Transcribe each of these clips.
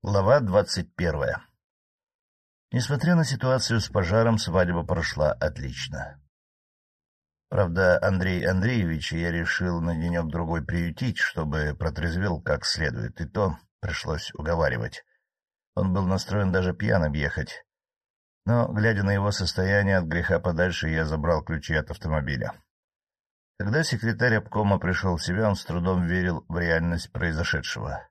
Глава двадцать первая Несмотря на ситуацию с пожаром, свадьба прошла отлично. Правда, Андрей Андреевич я решил на денек-другой приютить, чтобы протрезвел как следует, и то пришлось уговаривать. Он был настроен даже пьяным ехать. Но, глядя на его состояние, от греха подальше я забрал ключи от автомобиля. Когда секретарь обкома пришел в себя, он с трудом верил в реальность произошедшего.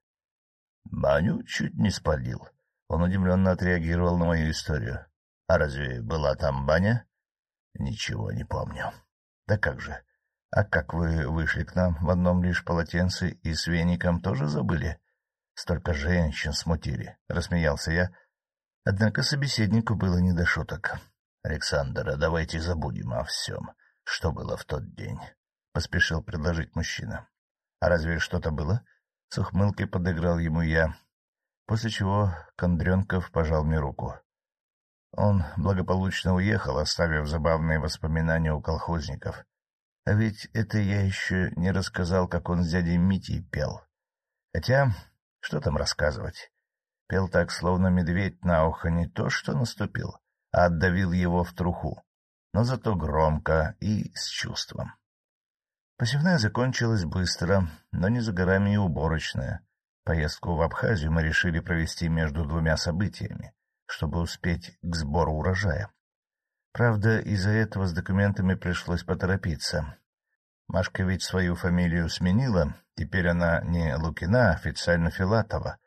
Баню чуть не спалил. Он удивленно отреагировал на мою историю. — А разве была там баня? — Ничего не помню. — Да как же? А как вы вышли к нам в одном лишь полотенце и с веником тоже забыли? Столько женщин смутили, — рассмеялся я. Однако собеседнику было не до шуток. — Александра, давайте забудем о всем, что было в тот день, — поспешил предложить мужчина. — А разве что-то было? — с ухмылкой подыграл ему я, после чего Кондренков пожал мне руку. Он благополучно уехал, оставив забавные воспоминания у колхозников. А ведь это я еще не рассказал, как он с дядей Митей пел. Хотя, что там рассказывать? Пел так, словно медведь на ухо не то что наступил, а отдавил его в труху, но зато громко и с чувством. Посевная закончилась быстро, но не за горами и уборочная. Поездку в Абхазию мы решили провести между двумя событиями, чтобы успеть к сбору урожая. Правда, из-за этого с документами пришлось поторопиться. Машка ведь свою фамилию сменила, теперь она не Лукина, а официально Филатова.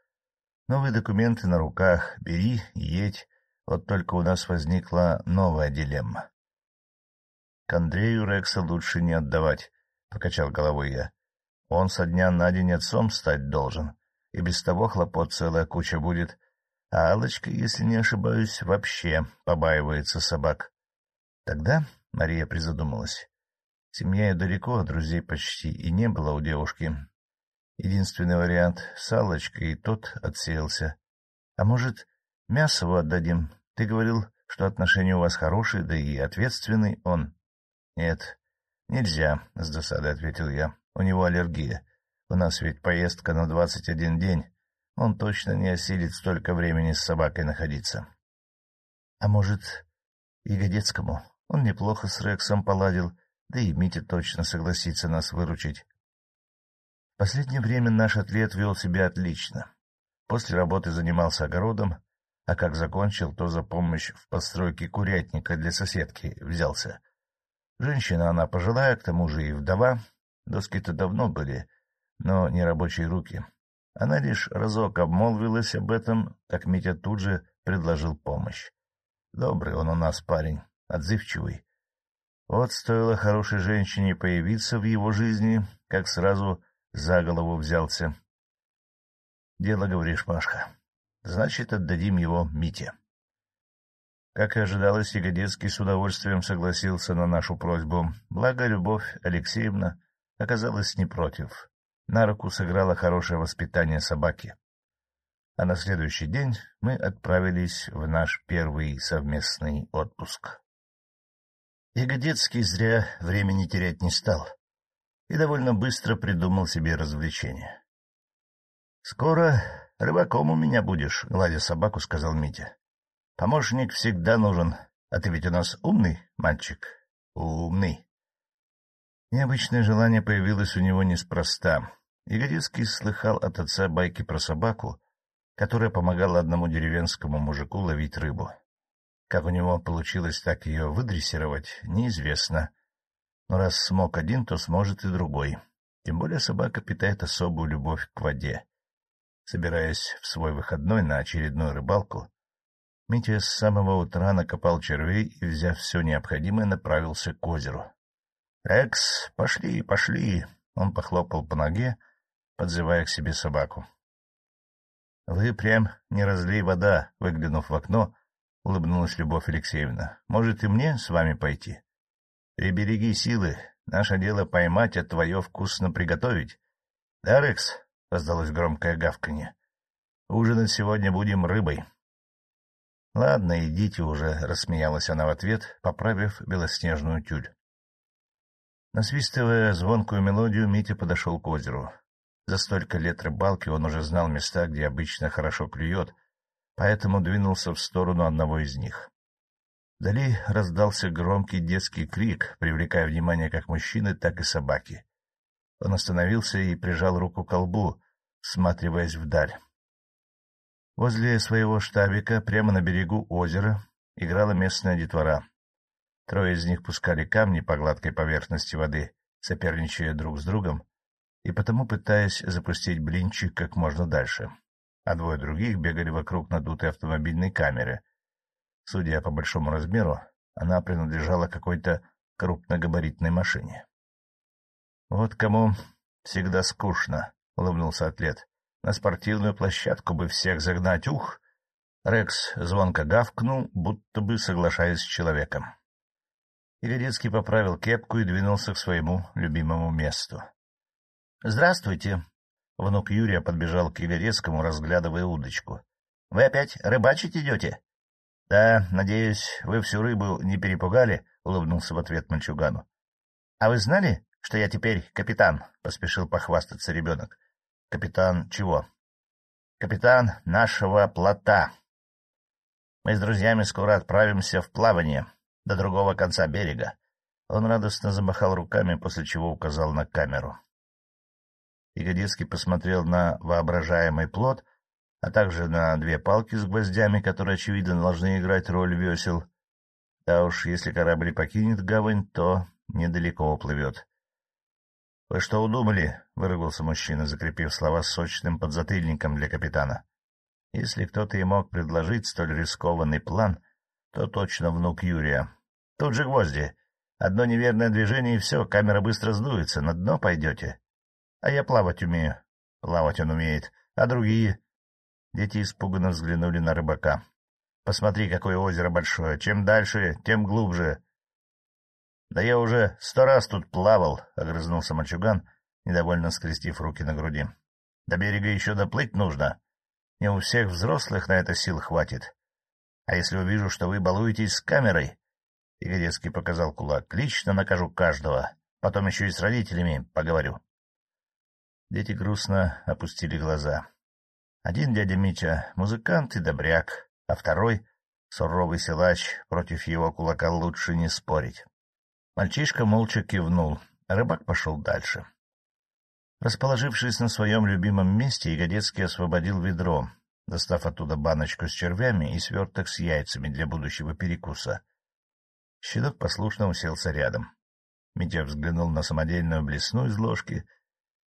Новые документы на руках, бери едь, вот только у нас возникла новая дилемма. К Андрею Рекса лучше не отдавать, — покачал головой я. — Он со дня на день отцом стать должен, и без того хлопот целая куча будет. А Аллочка, если не ошибаюсь, вообще побаивается собак. Тогда Мария призадумалась. Семья ее далеко, друзей почти и не было у девушки. Единственный вариант — с Аллочкой, и тот отсеялся. А может, Мясову отдадим? Ты говорил, что отношения у вас хорошие, да и ответственный он. Нет, «Нельзя», — с досадой ответил я. «У него аллергия. У нас ведь поездка на двадцать один день. Он точно не осилит столько времени с собакой находиться». «А может, Ягодецкому? Он неплохо с Рексом поладил, да и Митя точно согласится нас выручить». В последнее время наш атлет вел себя отлично. После работы занимался огородом, а как закончил, то за помощь в постройке курятника для соседки взялся — Женщина она пожилая, к тому же и вдова. Доски-то давно были, но не рабочие руки. Она лишь разок обмолвилась об этом, как Митя тут же предложил помощь. Добрый он у нас парень, отзывчивый. Вот стоило хорошей женщине появиться в его жизни, как сразу за голову взялся. — Дело, говоришь, Машка. Значит, отдадим его Мите. Как и ожидалось, Ягодецкий с удовольствием согласился на нашу просьбу, благо Любовь Алексеевна оказалась не против. На руку сыграло хорошее воспитание собаки. А на следующий день мы отправились в наш первый совместный отпуск. Ягодецкий зря времени терять не стал и довольно быстро придумал себе развлечение. — Скоро рыбаком у меня будешь, — гладя собаку, — сказал Митя. Помощник всегда нужен. А ты ведь у нас умный мальчик? Умный. Необычное желание появилось у него неспроста. Ягодецкий слыхал от отца байки про собаку, которая помогала одному деревенскому мужику ловить рыбу. Как у него получилось так ее выдрессировать, неизвестно. Но раз смог один, то сможет и другой. Тем более собака питает особую любовь к воде. Собираясь в свой выходной на очередную рыбалку, Митя с самого утра накопал червей и, взяв все необходимое, направился к озеру. — Экс, пошли, пошли! — он похлопал по ноге, подзывая к себе собаку. — Вы прям не разлей вода, — выглянув в окно, улыбнулась Любовь Алексеевна. — Может, и мне с вами пойти? — Прибереги силы, наше дело поймать, а твое вкусно приготовить. — Да, Рекс? — раздалось громкое гавканье. — Ужинать сегодня будем рыбой. —— Ладно, идите уже, — рассмеялась она в ответ, поправив белоснежную тюль. Насвистывая звонкую мелодию, Митя подошел к озеру. За столько лет рыбалки он уже знал места, где обычно хорошо клюет, поэтому двинулся в сторону одного из них. Вдали раздался громкий детский крик, привлекая внимание как мужчины, так и собаки. Он остановился и прижал руку к колбу, всматриваясь вдаль. Возле своего штабика, прямо на берегу озера, играла местная детвора. Трое из них пускали камни по гладкой поверхности воды, соперничая друг с другом, и потому пытаясь запустить блинчик как можно дальше. А двое других бегали вокруг надутой автомобильной камеры. Судя по большому размеру, она принадлежала какой-то крупногабаритной машине. — Вот кому всегда скучно, — улыбнулся атлет. — На спортивную площадку бы всех загнать, ух! Рекс звонко гавкнул, будто бы соглашаясь с человеком. Ягодецкий поправил кепку и двинулся к своему любимому месту. — Здравствуйте! — внук Юрия подбежал к Ягодецкому, разглядывая удочку. — Вы опять рыбачить идете? — Да, надеюсь, вы всю рыбу не перепугали, — улыбнулся в ответ мальчугану. — А вы знали, что я теперь капитан? — поспешил похвастаться ребенок. — Капитан чего? — Капитан нашего плота. Мы с друзьями скоро отправимся в плавание до другого конца берега. Он радостно замахал руками, после чего указал на камеру. Ягодецкий посмотрел на воображаемый плот, а также на две палки с гвоздями, которые, очевидно, должны играть роль весел. Да уж, если корабль покинет гавань, то недалеко уплывет. — Вы что удумали? — выругался мужчина, закрепив слова сочным подзатыльником для капитана. Если кто-то и мог предложить столь рискованный план, то точно внук Юрия. Тут же гвозди. Одно неверное движение, и все, камера быстро сдуется, на дно пойдете. А я плавать умею. Плавать он умеет. А другие? Дети испуганно взглянули на рыбака. Посмотри, какое озеро большое. Чем дальше, тем глубже. — Да я уже сто раз тут плавал, — огрызнулся мальчуган, недовольно скрестив руки на груди. — До берега еще доплыть нужно. Не у всех взрослых на это сил хватит. А если увижу, что вы балуетесь с камерой... Игорецкий показал кулак. Лично накажу каждого. Потом еще и с родителями поговорю. Дети грустно опустили глаза. Один дядя Митя — музыкант и добряк, а второй — суровый силач, против его кулака лучше не спорить. Мальчишка молча кивнул, рыбак пошел дальше. Расположившись на своем любимом месте, Ягодецкий освободил ведро, достав оттуда баночку с червями и сверток с яйцами для будущего перекуса. Щедок послушно уселся рядом. Митя взглянул на самодельную блесну из ложки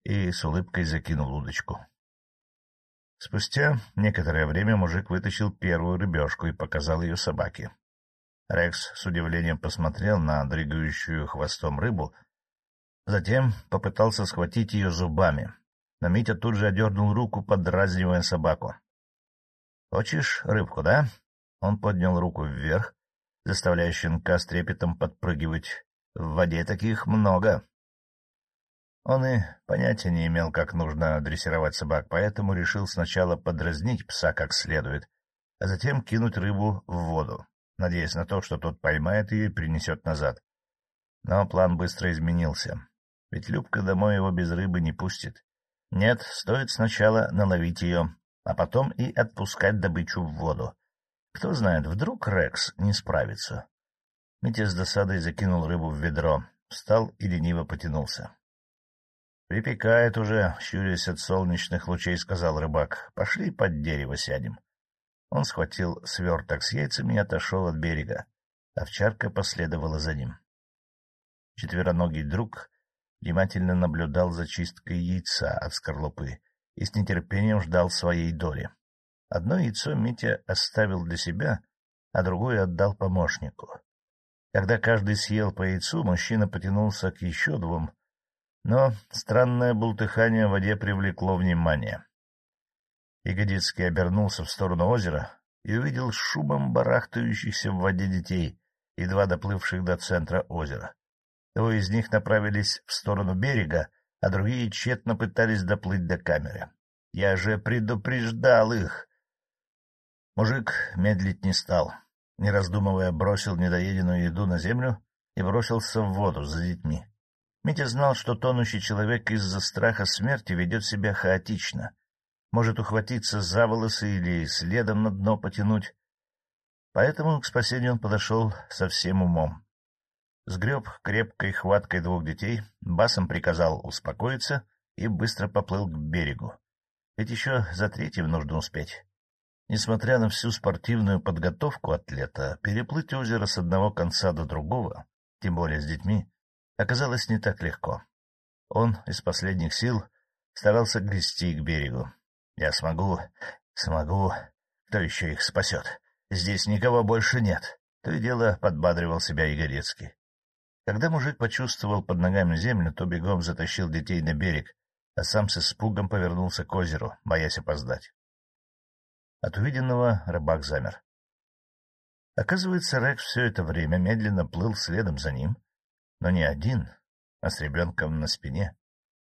и с улыбкой закинул удочку. Спустя некоторое время мужик вытащил первую рыбешку и показал ее собаке. Рекс с удивлением посмотрел на дрыгающую хвостом рыбу, затем попытался схватить ее зубами, но Митя тут же одернул руку, подразнивая собаку. — Хочешь рыбку, да? Он поднял руку вверх, заставляя щенка с трепетом подпрыгивать. В воде таких много. Он и понятия не имел, как нужно дрессировать собак, поэтому решил сначала подразнить пса как следует, а затем кинуть рыбу в воду, надеясь на то, что тот поймает ее и принесет назад. Но план быстро изменился, ведь Любка домой его без рыбы не пустит. Нет, стоит сначала наловить ее, а потом и отпускать добычу в воду. Кто знает, вдруг Рекс не справится. Митя с досадой закинул рыбу в ведро, встал и лениво потянулся. — Припекает уже, щурясь от солнечных лучей, — сказал рыбак. — Пошли под дерево сядем. Он схватил сверток с яйцами и отошел от берега. Овчарка последовала за ним. Четвероногий друг внимательно наблюдал за чисткой яйца от скорлупы и с нетерпением ждал своей доли. Одно яйцо Митя оставил для себя, а другое отдал помощнику. Когда каждый съел по яйцу, мужчина потянулся к еще двум, но странное бултыхание в воде привлекло внимание. Ягодицкий обернулся в сторону озера и увидел шумом барахтающихся в воде детей, едва доплывших до центра озера. Двое из них направились в сторону берега, а другие тщетно пытались доплыть до камеры. Я же предупреждал их! Мужик медлить не стал. Не раздумывая, бросил недоеденную еду на землю и бросился в воду за детьми. Митя знал, что тонущий человек из-за страха смерти ведет себя хаотично, может ухватиться за волосы или следом на дно потянуть. Поэтому к спасению он подошел со всем умом. Сгреб крепкой хваткой двух детей, басом приказал успокоиться и быстро поплыл к берегу. Ведь еще за третьим нужно успеть. Несмотря на всю спортивную подготовку атлета, переплыть озеро с одного конца до другого, тем более с детьми, оказалось не так легко. Он из последних сил старался грести к берегу. «Я смогу, смогу. Кто еще их спасет? Здесь никого больше нет». То и дело подбадривал себя Игорецкий. Когда мужик почувствовал под ногами землю, то бегом затащил детей на берег, а сам с испугом повернулся к озеру, боясь опоздать. От увиденного рыбак замер. Оказывается, Рекс все это время медленно плыл следом за ним, но не один, а с ребенком на спине.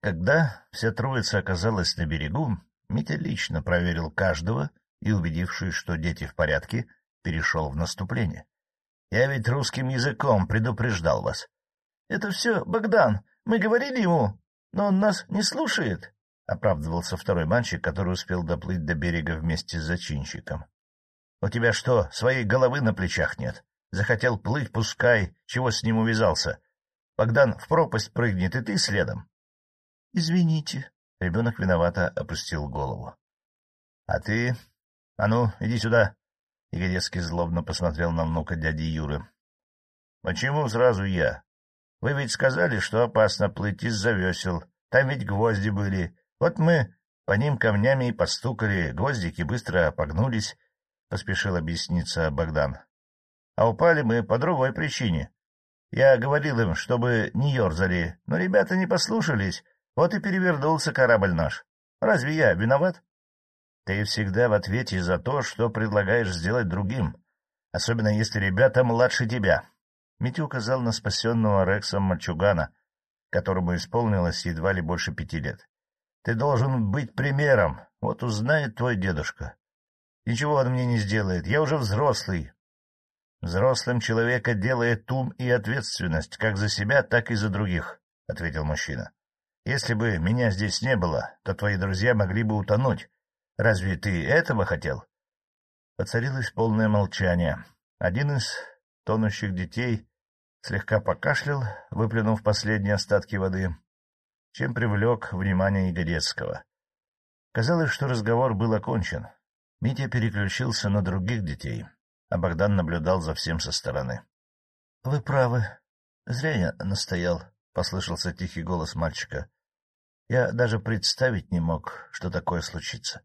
Когда вся троица оказалась на берегу, Митя лично проверил каждого и, убедившись, что дети в порядке, перешел в наступление. — Я ведь русским языком предупреждал вас. — Это все, Богдан, мы говорили ему, но он нас не слушает, — оправдывался второй мальчик, который успел доплыть до берега вместе с зачинщиком. — У тебя что, своей головы на плечах нет? Захотел плыть, пускай, чего с ним увязался. Богдан в пропасть прыгнет, и ты следом. — Извините. Ребенок виновато опустил голову. — А ты? А ну, иди сюда. Игорецкий злобно посмотрел на внука дяди Юры. — Почему сразу я? Вы ведь сказали, что опасно плыть из-за весел. Там ведь гвозди были. Вот мы по ним камнями и постукали, гвоздики быстро погнулись, — поспешил объясниться Богдан. А упали мы по другой причине. Я говорил им, чтобы не ерзали, но ребята не послушались, вот и перевернулся корабль наш. Разве я виноват? Ты всегда в ответе за то, что предлагаешь сделать другим, особенно если ребята младше тебя. Митя указал на спасенного Рексом мальчугана, которому исполнилось едва ли больше пяти лет. Ты должен быть примером, вот узнает твой дедушка. Ничего он мне не сделает, я уже взрослый. Взрослым человека делает ум и ответственность как за себя, так и за других, — ответил мужчина. Если бы меня здесь не было, то твои друзья могли бы утонуть. Разве ты этого хотел? Поцарилось полное молчание. Один из тонущих детей слегка покашлял, выплюнув последние остатки воды чем привлек внимание Игорецкого. Казалось, что разговор был окончен. Митя переключился на других детей, а Богдан наблюдал за всем со стороны. — Вы правы. Зря я настоял, — послышался тихий голос мальчика. Я даже представить не мог, что такое случится.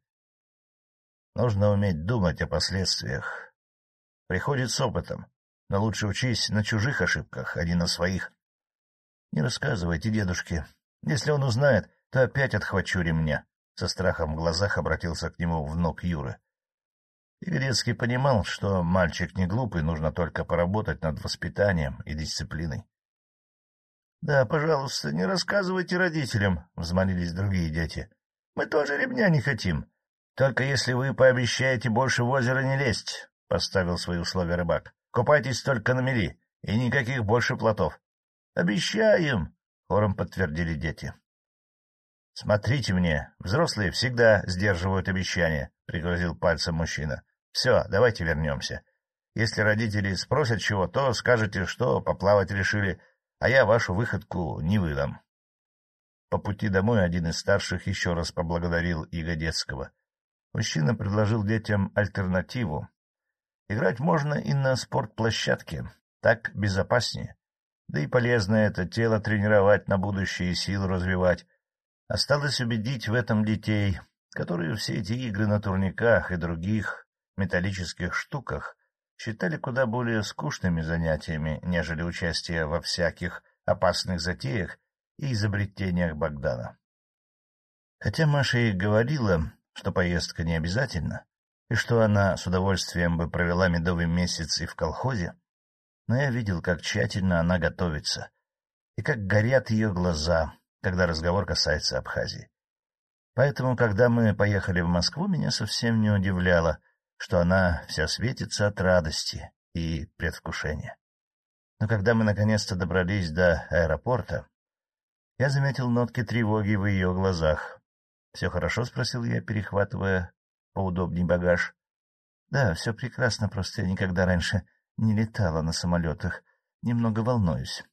Нужно уметь думать о последствиях. Приходит с опытом, но лучше учись на чужих ошибках, а не на своих. Не рассказывайте дедушке, если он узнает, то опять отхвачу ремня. Со страхом в глазах обратился к нему внук Юры. Игорецкий понимал, что мальчик не глупый, нужно только поработать над воспитанием и дисциплиной. — Да, пожалуйста, не рассказывайте родителям, — взмолились другие дети. — Мы тоже ремня не хотим. Только если вы пообещаете больше в озеро не лезть, — поставил свои условия рыбак. — Купайтесь только на мели, и никаких больше плотов. — Обещаем, — хором подтвердили дети. — Смотрите мне, взрослые всегда сдерживают обещания, — пригрозил пальцем мужчина. — Все, давайте вернемся. Если родители спросят чего, то скажете, что поплавать решили, а я вашу выходку не выдам. По пути домой один из старших еще раз поблагодарил Ягодецкого. Мужчина предложил детям альтернативу. Играть можно и на спортплощадке, так безопаснее. Да и полезно это тело тренировать на будущее и силу развивать. Осталось убедить в этом детей, которые все эти игры на турниках и других металлических штуках считали куда более скучными занятиями, нежели участие во всяких опасных затеях и изобретениях Богдана. Хотя Маша и говорила, что поездка не обязательна, и что она с удовольствием бы провела медовый месяц и в колхозе, но я видел, как тщательно она готовится, и как горят ее глаза, когда разговор касается Абхазии. Поэтому, когда мы поехали в Москву, меня совсем не удивляло, что она вся светится от радости и предвкушения. Но когда мы наконец-то добрались до аэропорта, Я заметил нотки тревоги в ее глазах. — Все хорошо? — спросил я, перехватывая поудобней багаж. — Да, все прекрасно, просто я никогда раньше не летала на самолетах. Немного волнуюсь.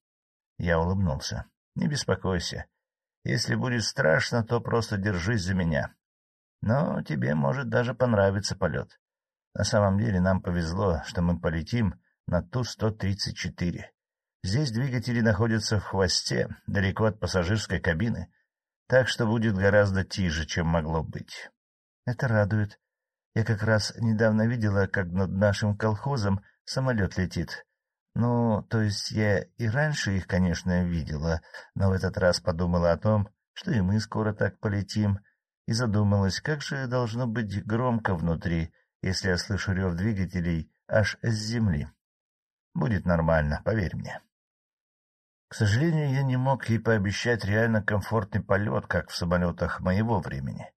Я улыбнулся. — Не беспокойся. Если будет страшно, то просто держись за меня. Но тебе может даже понравиться полет. На самом деле нам повезло, что мы полетим на Ту-134. Здесь двигатели находятся в хвосте, далеко от пассажирской кабины, так что будет гораздо тише, чем могло быть. Это радует. Я как раз недавно видела, как над нашим колхозом самолет летит. Ну, то есть я и раньше их, конечно, видела, но в этот раз подумала о том, что и мы скоро так полетим, и задумалась, как же должно быть громко внутри, если я слышу рев двигателей аж с земли. Будет нормально, поверь мне. К сожалению, я не мог ей пообещать реально комфортный полет, как в самолетах моего времени.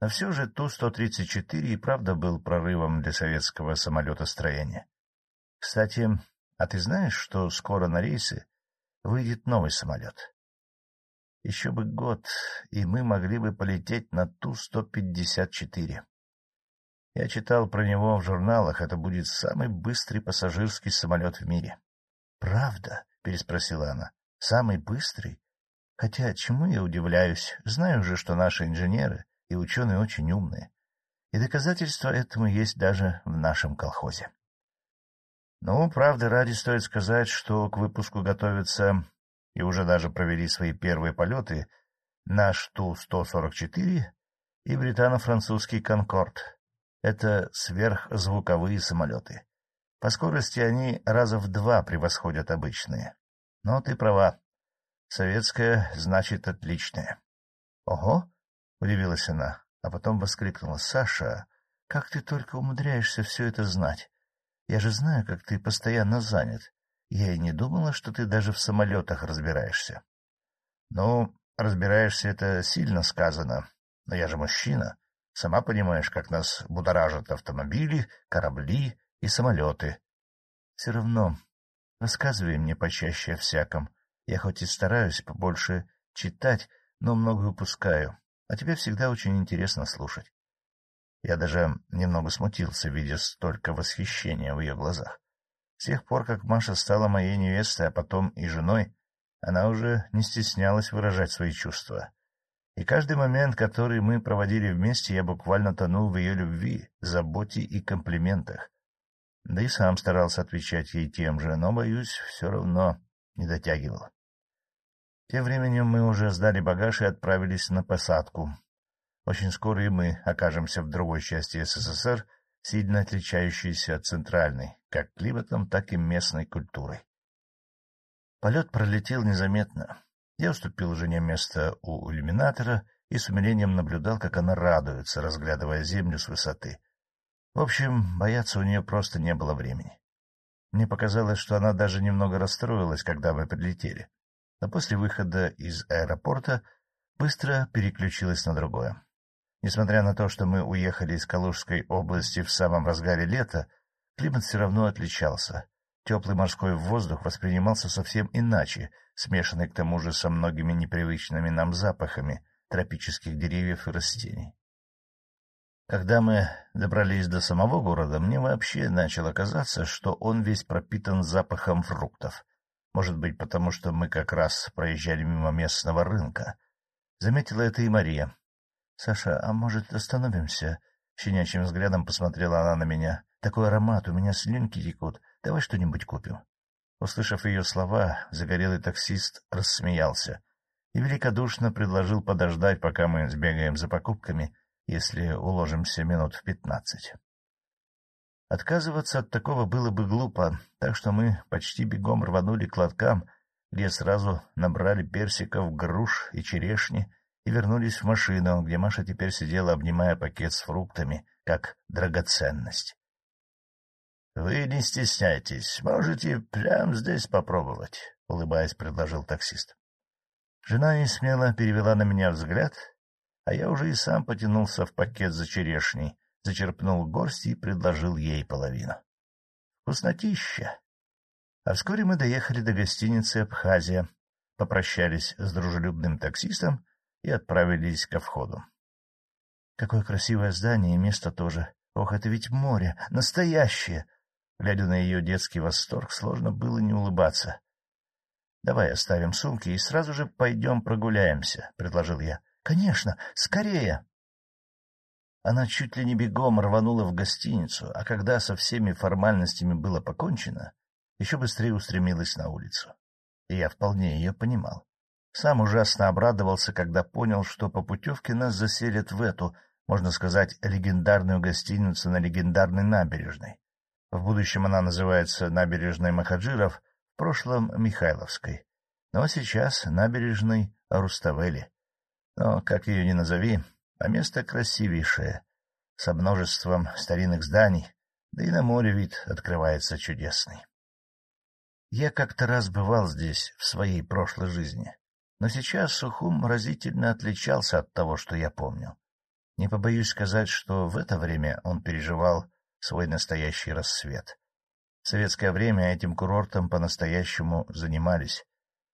Но все же Ту-134 и правда был прорывом для советского самолетостроения. Кстати, а ты знаешь, что скоро на рейсы выйдет новый самолет? Еще бы год, и мы могли бы полететь на Ту-154. Я читал про него в журналах, это будет самый быстрый пассажирский самолет в мире. — Правда? — переспросила она. — Самый быстрый? Хотя чему я удивляюсь? Знаю же, что наши инженеры и ученые очень умные. И доказательства этому есть даже в нашем колхозе. Ну, правда, ради стоит сказать, что к выпуску готовятся и уже даже провели свои первые полеты наш Ту-144 и британо-французский «Конкорд». Это сверхзвуковые самолеты. По скорости они раза в два превосходят обычные. Но ты права. Советская значит отличная. — Ого! — удивилась она, а потом воскликнула. — Саша, как ты только умудряешься все это знать? Я же знаю, как ты постоянно занят. Я и не думала, что ты даже в самолетах разбираешься. — Ну, разбираешься — это сильно сказано, но я же мужчина. Сама понимаешь, как нас будоражат автомобили, корабли и самолеты. Все равно рассказывай мне почаще о всяком. Я хоть и стараюсь побольше читать, но много упускаю, а тебе всегда очень интересно слушать. Я даже немного смутился, видя столько восхищения в ее глазах. С тех пор, как Маша стала моей невестой, а потом и женой, она уже не стеснялась выражать свои чувства. И каждый момент, который мы проводили вместе, я буквально тонул в ее любви, заботе и комплиментах. Да и сам старался отвечать ей тем же, но, боюсь, все равно не дотягивал. Тем временем мы уже сдали багаж и отправились на посадку. Очень скоро и мы окажемся в другой части СССР, сильно отличающейся от центральной, как климатом, так и местной культурой. Полет пролетел незаметно. Я уступил жене место у иллюминатора и с умилением наблюдал, как она радуется, разглядывая землю с высоты. В общем, бояться у нее просто не было времени. Мне показалось, что она даже немного расстроилась, когда мы прилетели, но после выхода из аэропорта быстро переключилась на другое. Несмотря на то, что мы уехали из Калужской области в самом разгаре лета, климат все равно отличался. Теплый морской воздух воспринимался совсем иначе, смешанный к тому же со многими непривычными нам запахами тропических деревьев и растений. Когда мы добрались до самого города, мне вообще начало казаться, что он весь пропитан запахом фруктов. Может быть, потому что мы как раз проезжали мимо местного рынка. Заметила это и Мария. — Саша, а может, остановимся? Щенячьим взглядом посмотрела она на меня. — Такой аромат, у меня слюнки текут. Давай что-нибудь купим. Услышав ее слова, загорелый таксист рассмеялся и великодушно предложил подождать, пока мы сбегаем за покупками, если уложимся минут в пятнадцать. Отказываться от такого было бы глупо, так что мы почти бегом рванули к лоткам, где сразу набрали персиков, груш и черешни и вернулись в машину, где Маша теперь сидела, обнимая пакет с фруктами, как драгоценность. — Вы не стесняйтесь, можете прямо здесь попробовать, — улыбаясь, предложил таксист. Жена не смело перевела на меня взгляд, а я уже и сам потянулся в пакет за черешней, зачерпнул горсть и предложил ей половину. Вкуснотища! А вскоре мы доехали до гостиницы «Абхазия». попрощались с дружелюбным таксистом и отправились ко входу. — Какое красивое здание и место тоже. Ох, это ведь море! Настоящее! Глядя на ее детский восторг, сложно было не улыбаться. — Давай оставим сумки и сразу же пойдем прогуляемся, — предложил я. — Конечно, скорее! Она чуть ли не бегом рванула в гостиницу, а когда со всеми формальностями было покончено, еще быстрее устремилась на улицу. И я вполне ее понимал. Сам ужасно обрадовался, когда понял, что по путевке нас заселят в эту, можно сказать, легендарную гостиницу на легендарной набережной. В будущем она называется набережной Махаджиров, в прошлом — Михайловской. Но сейчас набережной Руставели. Но, как ее ни назови, а место красивейшее, со множеством старинных зданий, да и на море вид открывается чудесный. Я как-то раз бывал здесь в своей прошлой жизни, но сейчас Сухум разительно отличался от того, что я помню. Не побоюсь сказать, что в это время он переживал свой настоящий рассвет. В советское время этим курортом по-настоящему занимались.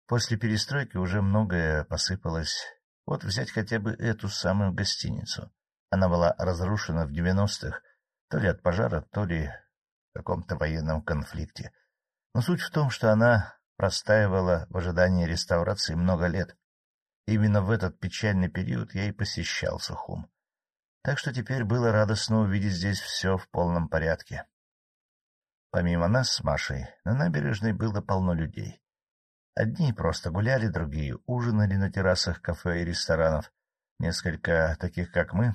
После перестройки уже многое посыпалось. Вот взять хотя бы эту самую гостиницу. Она была разрушена в девяностых, то ли от пожара, то ли в каком-то военном конфликте. Но суть в том, что она простаивала в ожидании реставрации много лет. Именно в этот печальный период я и посещал Сухум так что теперь было радостно увидеть здесь все в полном порядке. Помимо нас с Машей, на набережной было полно людей. Одни просто гуляли, другие ужинали на террасах кафе и ресторанов. Несколько таких, как мы,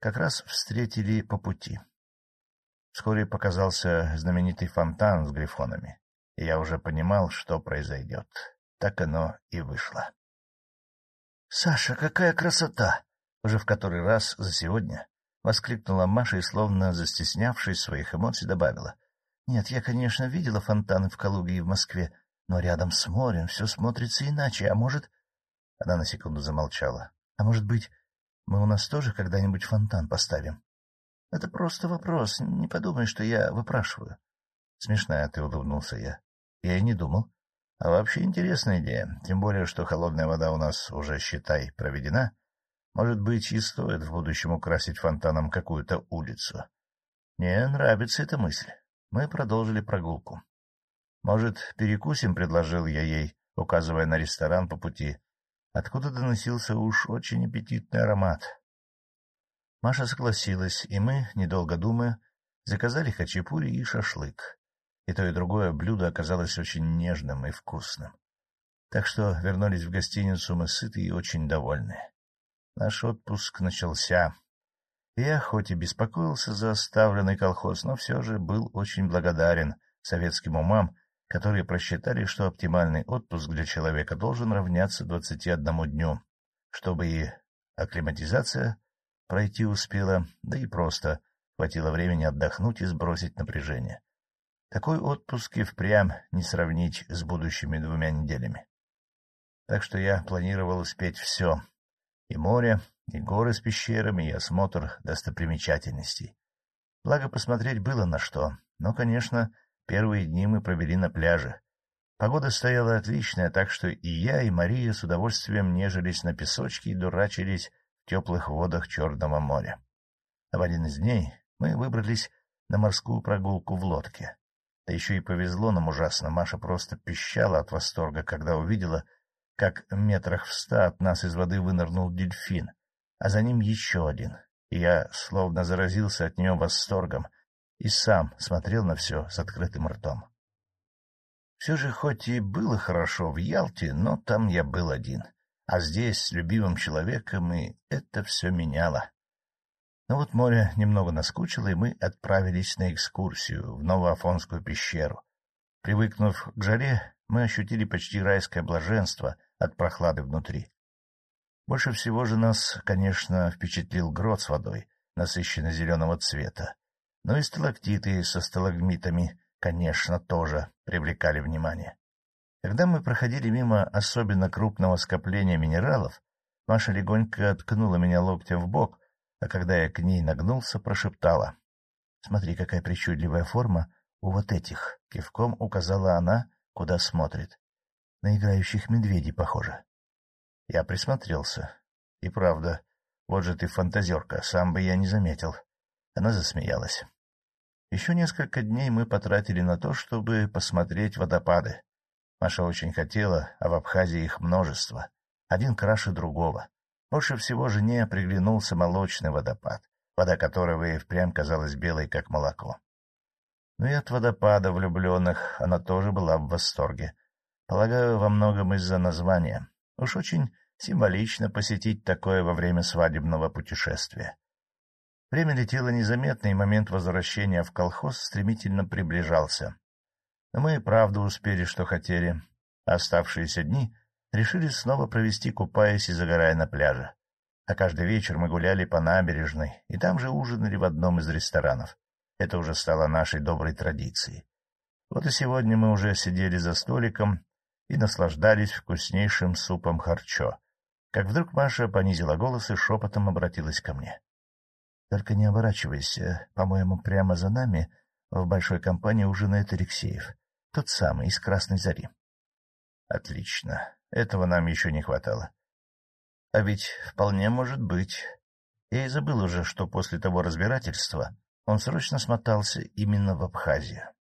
как раз встретили по пути. Вскоре показался знаменитый фонтан с грифонами, и я уже понимал, что произойдет. Так оно и вышло. — Саша, какая красота! Уже в который раз за сегодня воскликнула Маша и, словно застеснявшись своих эмоций, добавила. — Нет, я, конечно, видела фонтаны в Калуге и в Москве, но рядом с морем все смотрится иначе, а может... Она на секунду замолчала. — А может быть, мы у нас тоже когда-нибудь фонтан поставим? — Это просто вопрос, не подумай, что я выпрашиваю. — Смешная ты, — улыбнулся я. — Я и не думал. А вообще интересная идея, тем более, что холодная вода у нас уже, считай, проведена. — может быть, и стоит в будущем украсить фонтаном какую-то улицу. Мне нравится эта мысль. Мы продолжили прогулку. Может, перекусим, — предложил я ей, указывая на ресторан по пути. Откуда доносился уж очень аппетитный аромат. Маша согласилась, и мы, недолго думая, заказали хачапури и шашлык. И то, и другое блюдо оказалось очень нежным и вкусным. Так что вернулись в гостиницу мы сыты и очень довольны. Наш отпуск начался. Я хоть и беспокоился за оставленный колхоз, но все же был очень благодарен советским умам, которые просчитали, что оптимальный отпуск для человека должен равняться 21 дню, чтобы и акклиматизация пройти успела, да и просто хватило времени отдохнуть и сбросить напряжение. Такой отпуск и впрямь не сравнить с будущими двумя неделями. Так что я планировал успеть все, и море, и горы с пещерами, и осмотр достопримечательностей. Благо, посмотреть было на что, но, конечно, первые дни мы провели на пляже. Погода стояла отличная, так что и я, и Мария с удовольствием нежились на песочке и дурачились в теплых водах Черного моря. А в один из дней мы выбрались на морскую прогулку в лодке. Да еще и повезло нам ужасно, Маша просто пищала от восторга, когда увидела, как метрах в ста от нас из воды вынырнул дельфин, а за ним еще один, я словно заразился от нее восторгом и сам смотрел на все с открытым ртом. Все же хоть и было хорошо в Ялте, но там я был один, а здесь с любимым человеком, и это все меняло. Но вот море немного наскучило, и мы отправились на экскурсию в Новоафонскую пещеру. Привыкнув к жаре, мы ощутили почти райское блаженство от прохлады внутри. Больше всего же нас, конечно, впечатлил грот с водой, насыщенно зеленого цвета. Но и сталактиты со сталагмитами, конечно, тоже привлекали внимание. Когда мы проходили мимо особенно крупного скопления минералов, Маша легонько ткнула меня локтем в бок, а когда я к ней нагнулся, прошептала. — Смотри, какая причудливая форма у вот этих, — кивком указала она, куда смотрит. На играющих медведей похоже. Я присмотрелся. И правда, вот же ты фантазерка, сам бы я не заметил. Она засмеялась. Еще несколько дней мы потратили на то, чтобы посмотреть водопады. Маша очень хотела, а в Абхазии их множество. Один краше другого. Больше всего жене приглянулся молочный водопад, вода которого и впрямь казалась белой, как молоко. Но и от водопада влюбленных она тоже была в восторге. Полагаю, во многом из-за названия. Уж очень символично посетить такое во время свадебного путешествия. Время летело незаметно, и момент возвращения в колхоз стремительно приближался. Но мы и правда успели, что хотели. оставшиеся дни решили снова провести, купаясь и загорая на пляже. А каждый вечер мы гуляли по набережной, и там же ужинали в одном из ресторанов. Это уже стало нашей доброй традицией. Вот и сегодня мы уже сидели за столиком и наслаждались вкуснейшим супом харчо. Как вдруг Маша понизила голос и шепотом обратилась ко мне. — Только не оборачивайся, по-моему, прямо за нами в большой компании ужинает Алексеев. Тот самый, из Красной Зари. — Отлично. Этого нам еще не хватало. А ведь вполне может быть. Я и забыл уже, что после того разбирательства он срочно смотался именно в Абхазию.